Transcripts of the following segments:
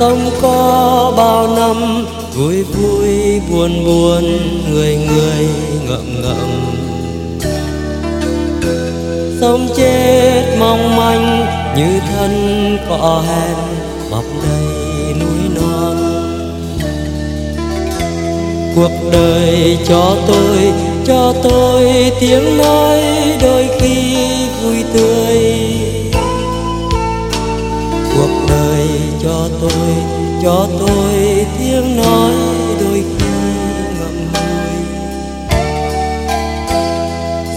sống có bao năm, vui vui buồn buồn, người người ngậm ngậm. Sống chết mong manh, như thân cỏ hèn mọc đầy núi non. Cuộc đời cho tôi cho tôi tiếng nói cho tôi tiếng nói đôi khi ngậm ngùi.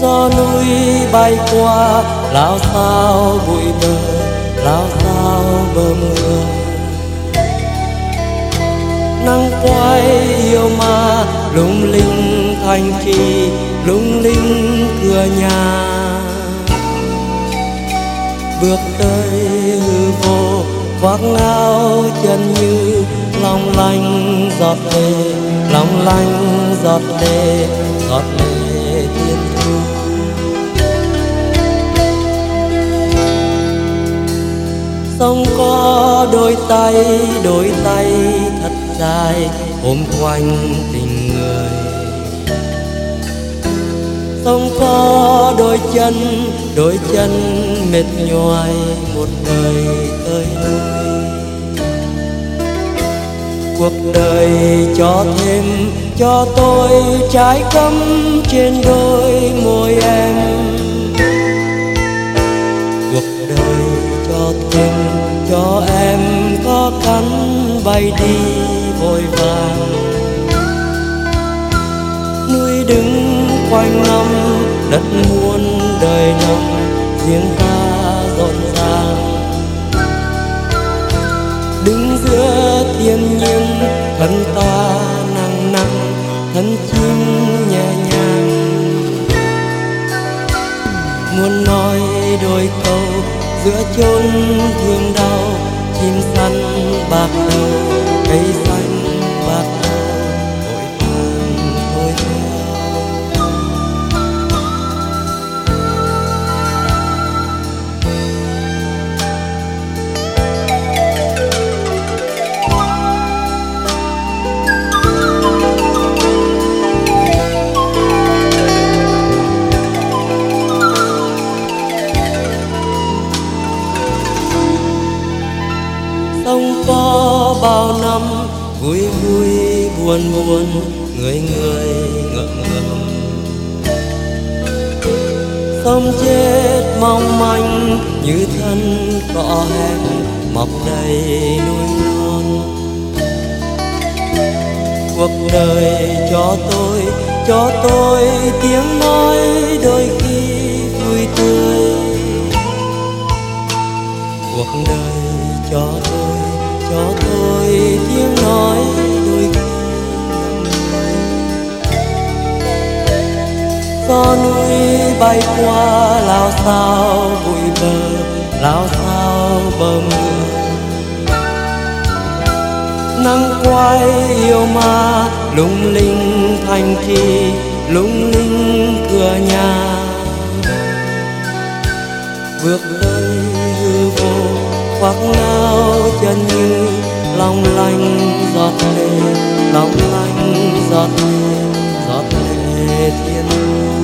Gió núi bay qua lao sao bụi bờ lao sao bờ mưa nắng quay yêu ma, lung linh thành trì, lung linh cửa nhà. Bước tới hư vô khoác áo chân như long lanh giọt lệ, long lanh giọt lệ giọt lệ thiên thu. Sông có đôi tay đôi tay thật dài, ôm quanh tình người. Sông có đôi chân đôi chân mệt nhoài một đời tơi nuôi cuộc đời cho thêm, cho tôi trái cấm trên đôi môi em. Cuộc đời cho thêm, cho em có cánh bay đi vội vàng. Núi đứng quanh năm, đất muôn đời nằm riêng ta rộn ràng. Đứng giữa thiên nhiên, thân ta nặng nặng, thân chim nhẹ nhàng. Muốn nói đôi câu, giữa chốn thương đau, chim săn bạc đầu cây có bao năm, vui vui buồn buồn, người người ngậm ngầm sống chết mong manh, như thân cỏ hèn mọc đầy núi non. Cuộc đời cho tôi cho tôi tiếng nói đôi khi vui tươi. Cuộc đời cho tôi cho tôi tiếng nói đôi khi. Gió núi bay qua lao sao bụi bờ lao sao bờ mưa nắng quay yêu ma, lung linh thành trì lung linh cửa nhà. Bước lên hư vô, khoác áo chân như long lanh giọt lệ long lanh giọt lệ giọt lệ thiên thu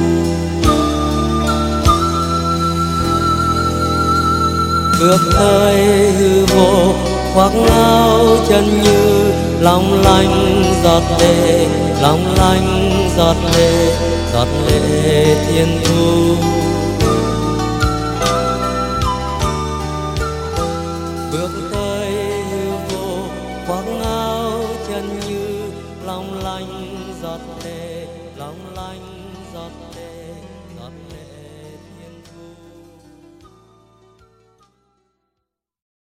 bước tới hư vô khoác áo chân như long lanh giọt lệ long lanh giọt lệ giọt lệ thiên thu. lòng lanh giọt lệ giọt lệ.